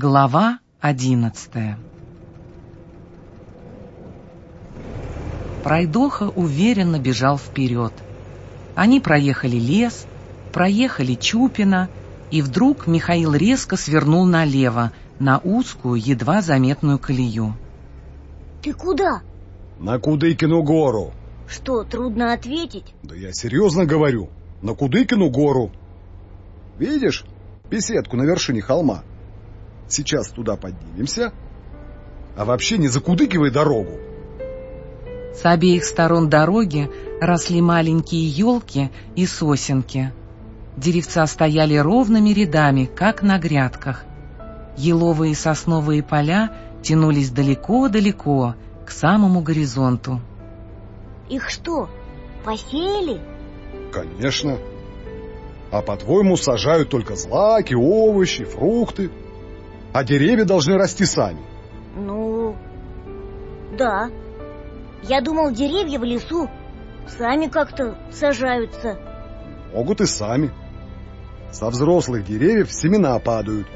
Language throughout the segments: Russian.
Глава одиннадцатая Пройдоха уверенно бежал вперед. Они проехали лес, проехали Чупина, и вдруг Михаил резко свернул налево, на узкую, едва заметную колею. Ты куда? На Кудыкину гору. Что, трудно ответить? Да я серьезно говорю. На Кудыкину гору. Видишь беседку на вершине холма? Сейчас туда поднимемся. А вообще не закудыкивай дорогу. С обеих сторон дороги росли маленькие елки и сосенки. Деревца стояли ровными рядами, как на грядках. Еловые и сосновые поля тянулись далеко-далеко, к самому горизонту. Их что, посеяли? Конечно. А по-твоему сажают только злаки, овощи, фрукты. А деревья должны расти сами. Ну, да. Я думал, деревья в лесу сами как-то сажаются. Могут и сами. Со взрослых деревьев семена падают.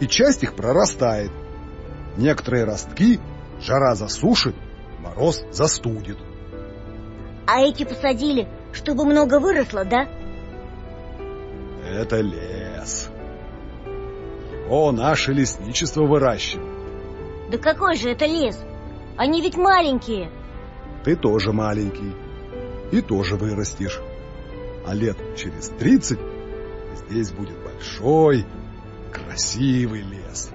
И часть их прорастает. Некоторые ростки жара засушит, мороз застудит. А эти посадили, чтобы много выросло, да? Это лес. О, наше лесничество выращивает. Да какой же это лес? Они ведь маленькие. Ты тоже маленький. И тоже вырастешь. А лет через тридцать здесь будет большой, красивый лес.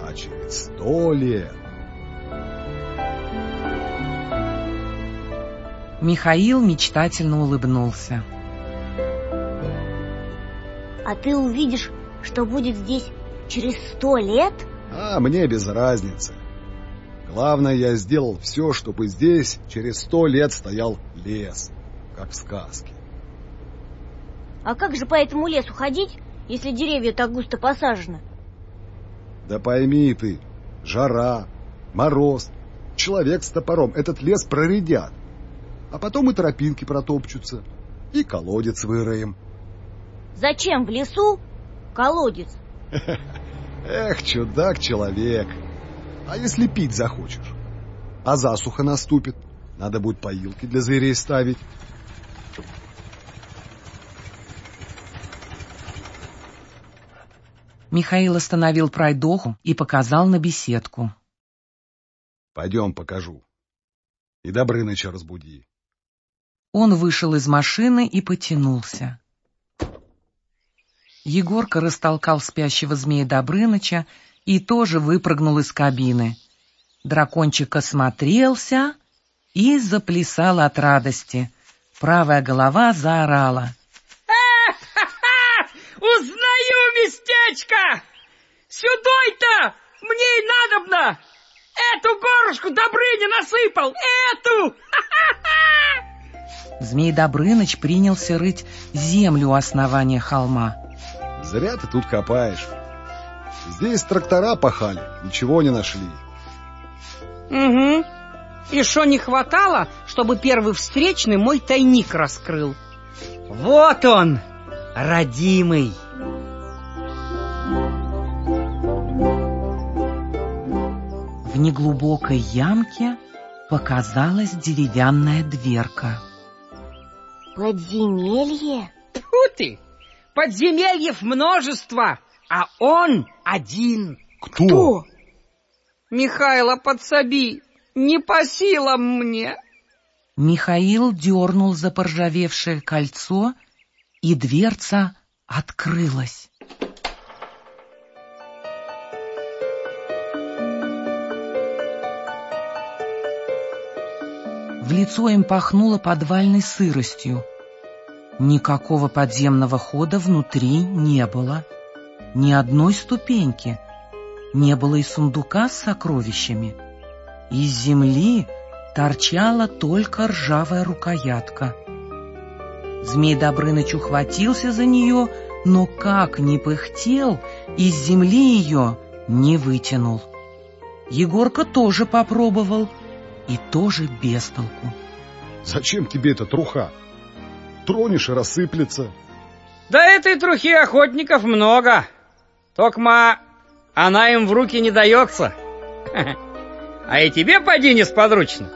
А через сто лет... Михаил мечтательно улыбнулся. А ты увидишь, что будет здесь через сто лет? А мне без разницы. Главное, я сделал все, чтобы здесь через сто лет стоял лес, как в сказке. А как же по этому лесу ходить, если деревья так густо посажены? Да пойми ты, жара, мороз, человек с топором этот лес проредят. А потом и тропинки протопчутся, и колодец выроем. Зачем в лесу колодец? Эх, чудак-человек. А если пить захочешь? А засуха наступит. Надо будет поилки для зверей ставить. Михаил остановил пройдоху и показал на беседку. Пойдем, покажу. И Добрыныча разбуди. Он вышел из машины и потянулся. Егорка растолкал спящего змея Добрыныча и тоже выпрыгнул из кабины. Дракончик осмотрелся и заплясал от радости. Правая голова заорала. Узнаю местечко! Сюдой-то мне и надобно! Эту горушку Добрыня насыпал! Эту! Змей Добрыныч принялся рыть землю у основания холма. Зря ты тут копаешь. Здесь трактора пахали, ничего не нашли. Угу. И что не хватало, чтобы первый встречный мой тайник раскрыл? Вот он, родимый. В неглубокой ямке показалась деревянная дверка. Подземелье? Тьфу ты! Подземельев множество, а он один. Кто? Кто? Михайло, подсоби, не по силам мне. Михаил дернул за поржавевшее кольцо, и дверца открылась. В лицо им пахнуло подвальной сыростью. Никакого подземного хода внутри не было. Ни одной ступеньки. Не было и сундука с сокровищами. Из земли торчала только ржавая рукоятка. Змей Добрыныч ухватился за нее, но как ни пыхтел, из земли ее не вытянул. Егорка тоже попробовал, и тоже без толку. Зачем тебе эта труха? Тронешь и рассыплется. Да этой трухи охотников много. Токма она им в руки не дается. А и тебе поди несподручно.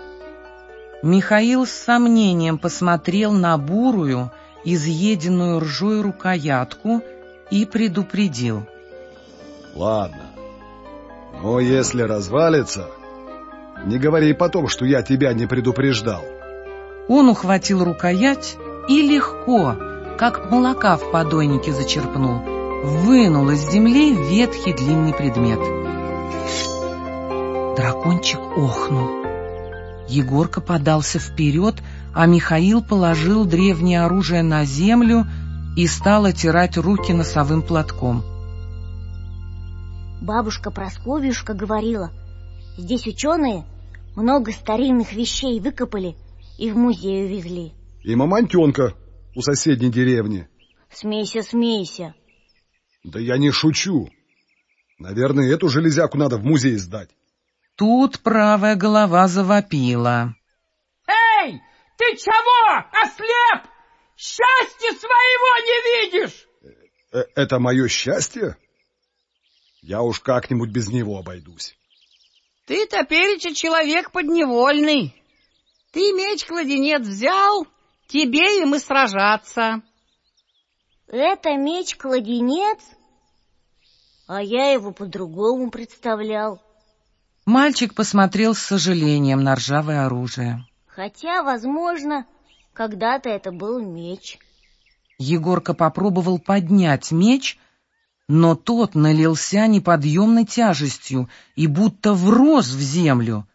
Михаил с сомнением посмотрел на бурую, изъеденную ржой рукоятку и предупредил. Ладно, но если развалится, не говори потом, что я тебя не предупреждал. Он ухватил рукоять и легко, как молока в подойнике зачерпнул, вынул из земли ветхий длинный предмет. Дракончик охнул. Егорка подался вперед, а Михаил положил древнее оружие на землю и стал отирать руки носовым платком. Бабушка Просковьюшка говорила, здесь ученые много старинных вещей выкопали и в музей увезли. И мамонтенка у соседней деревни. Смейся, смейся. Да я не шучу. Наверное, эту железяку надо в музей сдать. Тут правая голова завопила. Эй, ты чего, ослеп? Счастья своего не видишь? Э Это мое счастье? Я уж как-нибудь без него обойдусь. Ты топереча человек подневольный. Ты меч-кладенец взял, тебе им и сражаться. Это меч-кладенец? А я его по-другому представлял. Мальчик посмотрел с сожалением на ржавое оружие. Хотя, возможно, когда-то это был меч. Егорка попробовал поднять меч, но тот налился неподъемной тяжестью и будто врос в землю.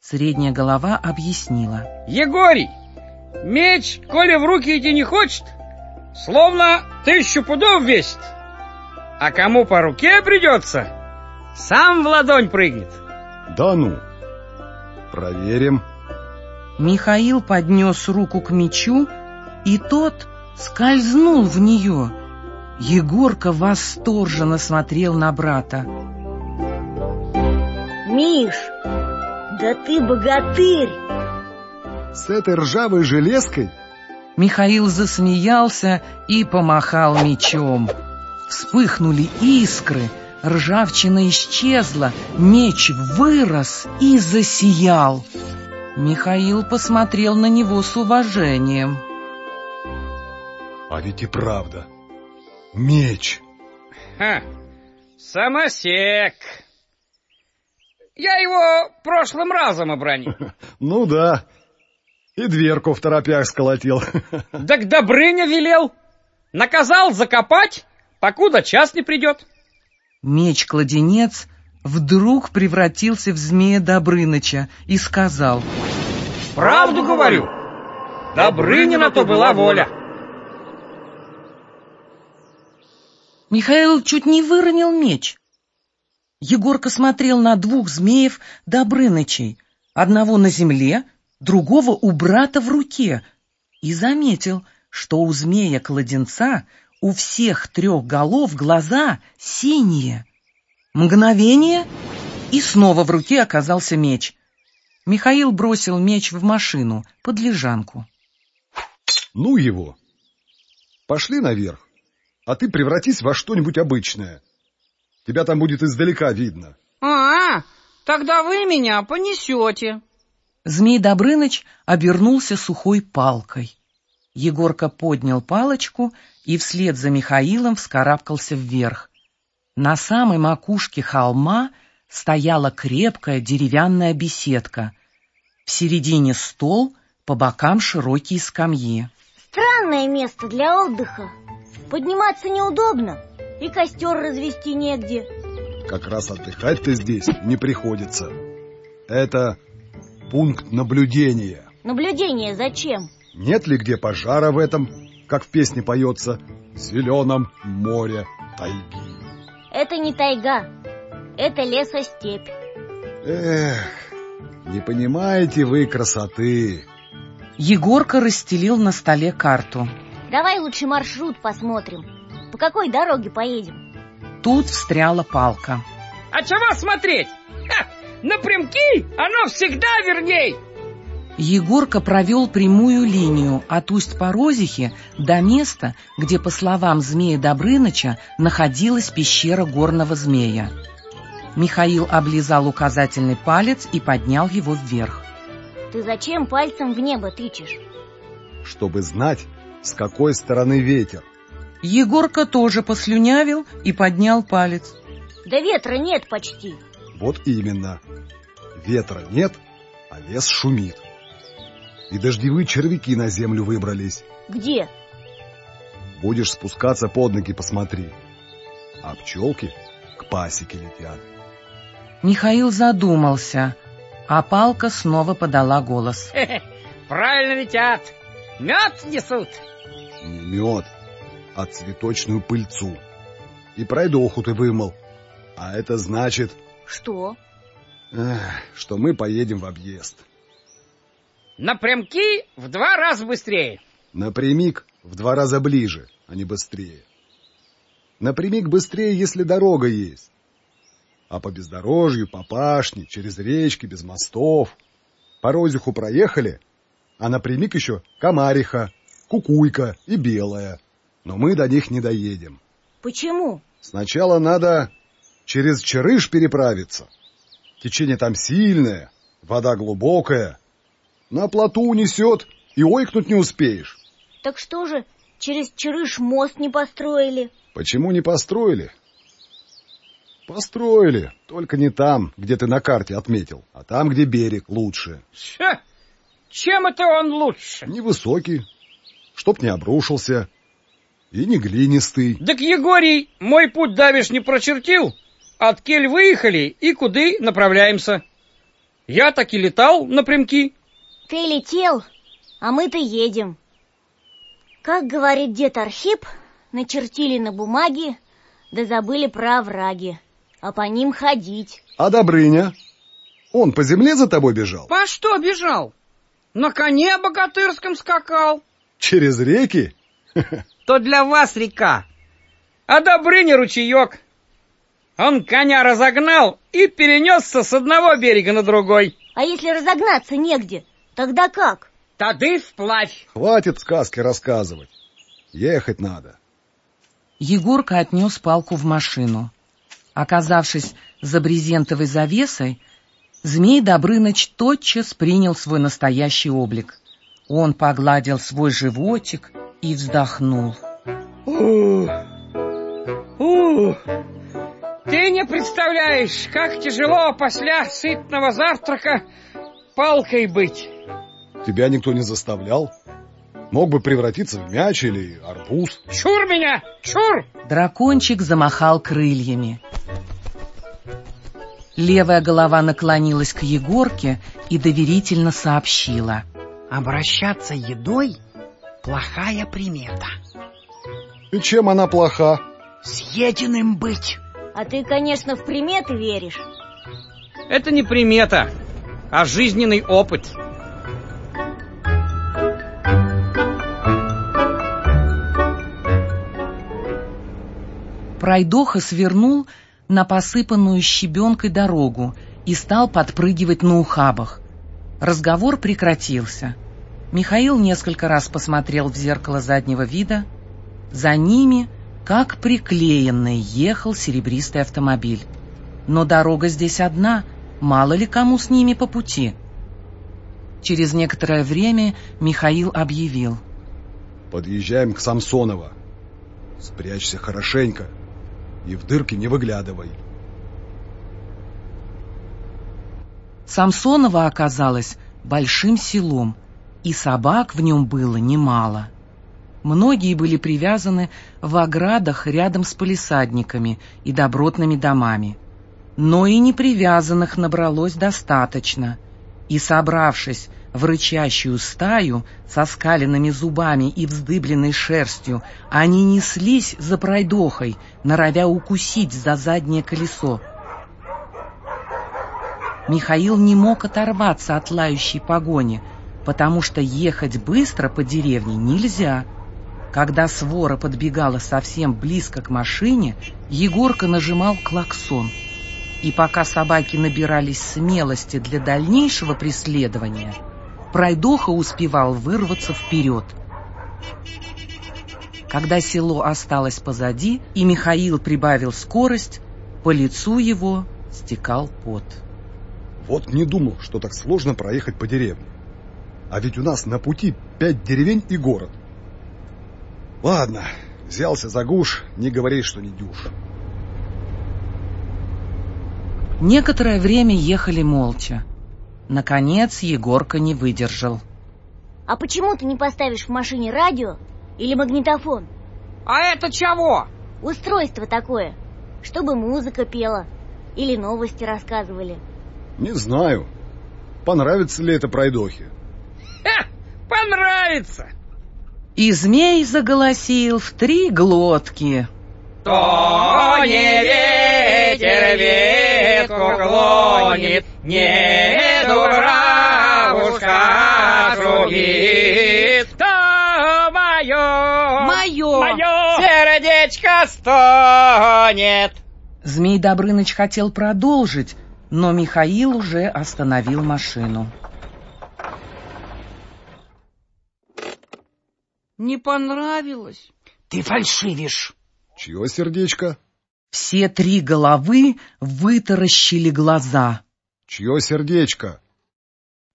Средняя голова объяснила. Егорий, меч, коли в руки идти не хочет, словно тысячу пудов весит. А кому по руке придется, сам в ладонь прыгнет. Да ну, проверим. Михаил поднес руку к мечу, и тот скользнул в нее. Егорка восторженно смотрел на брата. Миш, да ты богатырь! С этой ржавой железкой? Михаил засмеялся и помахал мечом. Вспыхнули искры, ржавчина исчезла, меч вырос и засиял. Михаил посмотрел на него с уважением. А ведь и правда. Меч. Ха, самосек. Я его прошлым разом обронил. Ну да. И дверку в торопях сколотил. Так Добрыня велел. Наказал закопать, покуда час не придет. Меч-кладенец вдруг превратился в змея Добрыныча и сказал. Правду говорю. Добрынина то была воля. Михаил чуть не выронил меч. Егорка смотрел на двух змеев Добрынычей, одного на земле, другого у брата в руке, и заметил, что у змея-кладенца у всех трех голов глаза синие. Мгновение, и снова в руке оказался меч. Михаил бросил меч в машину, под лежанку. Ну его. Пошли наверх, а ты превратись во что-нибудь обычное. Тебя там будет издалека видно. А, тогда вы меня понесете. Змей Добрыныч обернулся сухой палкой. Егорка поднял палочку и вслед за Михаилом вскарабкался вверх. На самой макушке холма стояла крепкая деревянная беседка. В середине стол, по бокам широкие скамьи. Странное место для отдыха. Подниматься неудобно, и костер развести негде. Как раз отдыхать-то здесь не приходится. Это пункт наблюдения. Наблюдение зачем? Нет ли где пожара в этом, как в песне поется, зеленом море тайги? Это не тайга, это лесостепь. Эх, не понимаете вы красоты. Егорка расстелил на столе карту. Давай лучше маршрут посмотрим. По какой дороге поедем? Тут встряла палка. А чего смотреть? Ха, напрямки оно всегда верней. Егорка провел прямую линию от Усть-Порозихи до места, где, по словам змея Добрыныча, находилась пещера горного змея. Михаил облизал указательный палец и поднял его вверх. Ты зачем пальцем в небо тычешь? Чтобы знать, с какой стороны ветер. Егорка тоже послюнявил и поднял палец. Да ветра нет почти. Вот именно. Ветра нет, а лес шумит. И дождевые червяки на землю выбрались. Где? Будешь спускаться под ноги, посмотри. А пчелки к пасеке летят. Михаил задумался, а палка снова подала голос. Правильно летят. Мед несут. Не мед, а цветочную пыльцу. И пройдоху ты вымыл. А это значит, Что? эх, что мы поедем в объезд. Напрямки в два раза быстрее. Напрямик в два раза ближе, а не быстрее. Напрямик быстрее, если дорога есть. А по бездорожью, по пашне, через речки, без мостов. По розиху проехали, а напрямик еще комариха, кукуйка и белая. Но мы до них не доедем. Почему? Сначала надо через Черыш переправиться. Течение там сильное, вода глубокая. На плоту унесет, и ойкнуть не успеешь. Так что же, через Чарыш мост не построили? Почему не построили? Построили, только не там, где ты на карте отметил, а там, где берег лучше. Ша, чем это он лучше? Невысокий, чтоб не обрушился, и не глинистый. Так Егорий мой путь давишь не прочертил. От кель выехали и куды направляемся. Я так и летал напрямки. Ты летел, а мы-то едем. Как говорит дед Архип, начертили на бумаге, да забыли про овраги, а по ним ходить. А Добрыня? Он по земле за тобой бежал? По что бежал? На коне богатырском скакал. Через реки? То для вас река, а Добрыня ручеек. Он коня разогнал и перенесся с одного берега на другой. А если разогнаться негде, тогда как? Тады вплавь. Хватит сказки рассказывать. Ехать надо. Егорка отнес палку в машину. Оказавшись за брезентовой завесой, Змей Добрыныч тотчас принял свой настоящий облик. Он погладил свой животик и вздохнул. Ух, ух. Ты не представляешь, как тяжело после сытного завтрака палкой быть. Тебя никто не заставлял? Мог бы превратиться в мяч или арбуз. Чур меня, чур! Дракончик замахал крыльями. Левая голова наклонилась к Егорке и доверительно сообщила. Обращаться едой – плохая примета. И чем она плоха? Съеденным быть. А ты, конечно, в приметы веришь. Это не примета, а жизненный опыт. Пройдоха свернул на посыпанную щебенкой дорогу и стал подпрыгивать на ухабах. Разговор прекратился. Михаил несколько раз посмотрел в зеркало заднего вида. За ними, как приклеенный, ехал серебристый автомобиль. Но дорога здесь одна, мало ли кому с ними по пути. Через некоторое время Михаил объявил. Подъезжаем к Самсонова. Спрячься хорошенько и в дырки не выглядывай. Самсонова оказалось большим селом, и собак в нем было немало. Многие были привязаны в оградах рядом с полисадниками и добротными домами. Но и непривязанных набралось достаточно, и, собравшись в рычащую стаю со скаленными зубами и вздыбленной шерстью, они неслись за пройдохой, норовя укусить за заднее колесо. Михаил не мог оторваться от лающей погони, потому что ехать быстро по деревне нельзя. Когда свора подбегала совсем близко к машине, Егорка нажимал клаксон. И пока собаки набирались смелости для дальнейшего преследования, пройдоха успевал вырваться вперед. Когда село осталось позади, и Михаил прибавил скорость, по лицу его стекал пот. Вот не думал, что так сложно проехать по деревне. А ведь у нас на пути пять деревень и город. Ладно, взялся за гуш, не говори, что не дюж. Некоторое время ехали молча. Наконец Егорка не выдержал. А почему ты не поставишь в машине радио или магнитофон? А это чего? Устройство такое, чтобы музыка пела или новости рассказывали. Не знаю, понравится ли это пройдохе. Ха, понравится! И змей заголосил в три глотки. То не ветер ветку клонит, не дубравушка шумит, то мое, Мое. мое сердечко стонет. Змей Добрыныч хотел продолжить, но Михаил уже остановил машину. Не понравилось? Ты фальшивишь. Чье сердечко? Все три головы вытаращили глаза. Чье сердечко?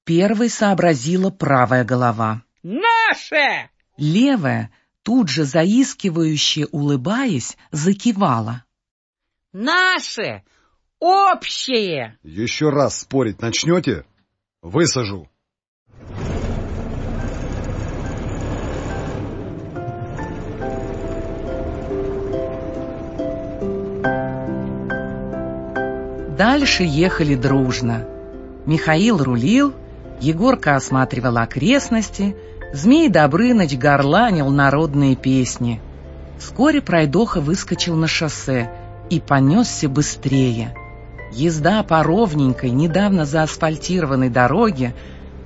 Первой сообразила правая голова. Наше! Левая, тут же заискивающе улыбаясь, закивала. Наше! Общее! Еще раз спорить начнете? Высажу. Дальше ехали дружно. Михаил рулил, Егорка осматривал окрестности, Змей Добрыныч горланил народные песни. Вскоре пройдоха выскочил на шоссе и понесся быстрее. Езда по ровненькой, недавно заасфальтированной дороге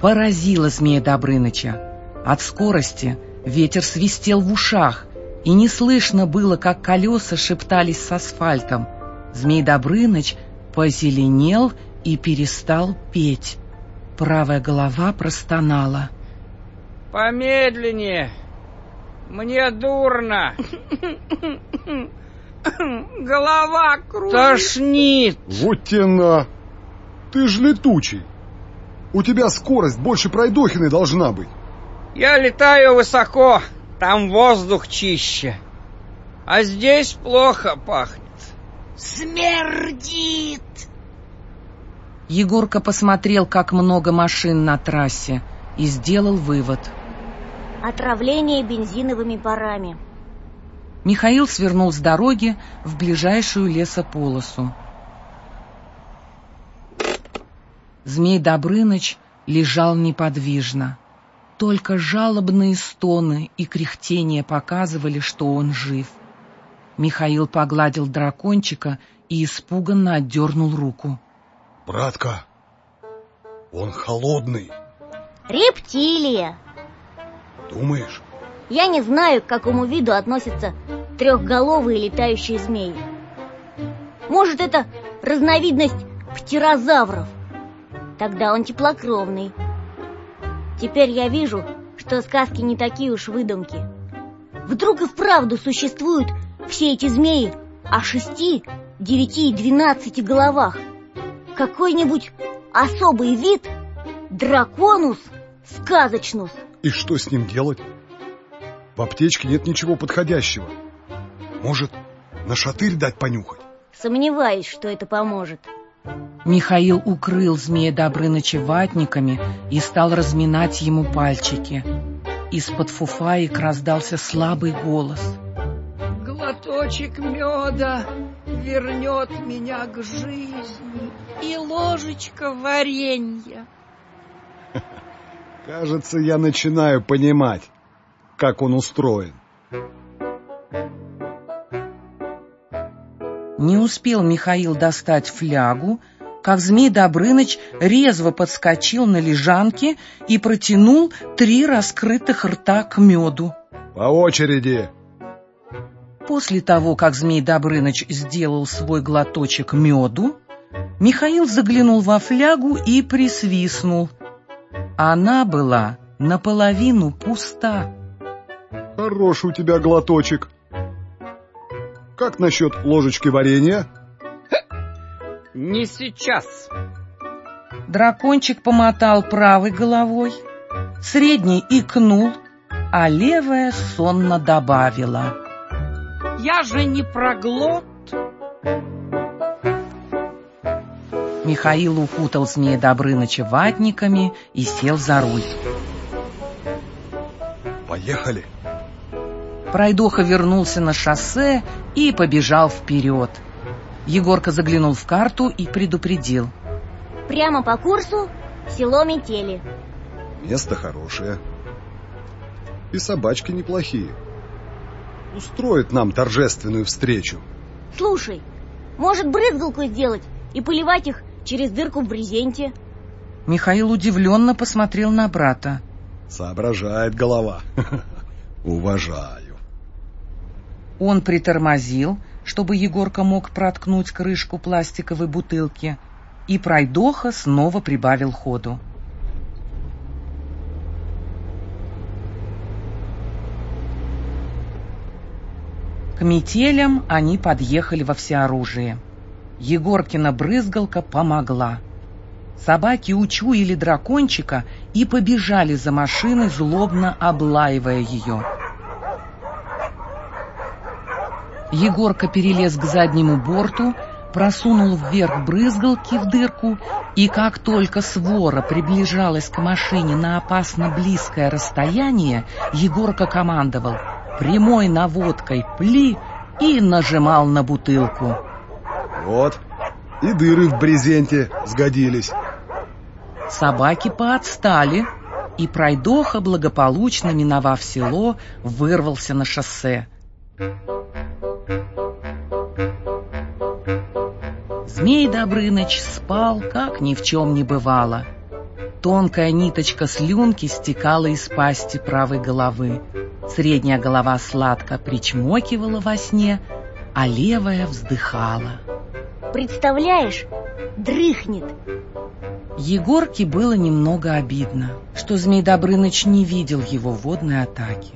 поразила Змея Добрыныча. От скорости ветер свистел в ушах, и не слышно было, как колеса шептались с асфальтом. Змей Добрыныч позеленел и перестал петь. Правая голова простонала. Помедленнее. Мне дурно. Голова кружит. Тошнит. Вот те на! Ты ж летучий. У тебя скорость больше пройдохиной должна быть. Я летаю высоко, там воздух чище. А здесь плохо пахнет. Смердит! Егорка посмотрел, как много машин на трассе, и сделал вывод. Отравление бензиновыми парами. Михаил свернул с дороги в ближайшую лесополосу. Змей Добрыныч лежал неподвижно. Только жалобные стоны и кряхтения показывали, что он жив. Михаил погладил дракончика и испуганно отдернул руку. Братка, он холодный. Рептилия. Думаешь? Я не знаю, к какому виду относятся трехголовые летающие змеи. Может, это разновидность птерозавров. Тогда он теплокровный. Теперь я вижу, что сказки не такие уж выдумки. Вдруг и вправду существуют все эти змеи о шести, девяти и двенадцати головах. Какой-нибудь особый вид драконус сказочнус. И что с ним делать? В аптечке нет ничего подходящего. Может, на шатырь дать понюхать? Сомневаюсь, что это поможет. Михаил укрыл змея Добрыныча ватниками и стал разминать ему пальчики. Из-под фуфаек раздался слабый голос. Глоточек меда вернет меня к жизни и ложечка варенья. Кажется, я начинаю понимать, как он устроен. Не успел Михаил достать флягу, как змей Добрыныч резво подскочил на лежанке и протянул три раскрытых рта к меду. По очереди. После того, как змей Добрыныч сделал свой глоточек меду, Михаил заглянул во флягу и присвистнул. Она была наполовину пуста. Хороший у тебя глоточек. Как насчет ложечки варенья? не сейчас. Дракончик помотал правой головой, средний икнул, а левая сонно добавила. Я же не проглот. Михаил укутал змея Добрыныча ватниками и сел за руль. Поехали. Пройдоха вернулся на шоссе и побежал вперед. Егорка заглянул в карту и предупредил. Прямо по курсу село Метели. Место хорошее. И собачки неплохие. Устроит нам торжественную встречу. Слушай, может брызгалку сделать и поливать их через дырку в брезенте? Михаил удивленно посмотрел на брата. Соображает голова. Уважаю. Он притормозил, чтобы Егорка мог проткнуть крышку пластиковой бутылки, и пройдоха снова прибавил ходу. К метелям они подъехали во всеоружие. Егоркина брызгалка помогла. Собаки учуяли дракончика и побежали за машиной, злобно облаивая ее. Егорка перелез к заднему борту, просунул вверх брызгалки в дырку, и как только свора приближалась к машине на опасно близкое расстояние, Егорка командовал прямой наводкой «пли» и нажимал на бутылку. Вот, и дыры в брезенте сгодились. Собаки поотстали, и пройдоха, благополучно миновав село, вырвался на шоссе. Змей Добрыныч спал, как ни в чем не бывало. Тонкая ниточка слюнки стекала из пасти правой головы. Средняя голова сладко причмокивала во сне, а левая вздыхала. Представляешь, дрыхнет. Егорке было немного обидно, что Змей Добрыныч не видел его водной атаки.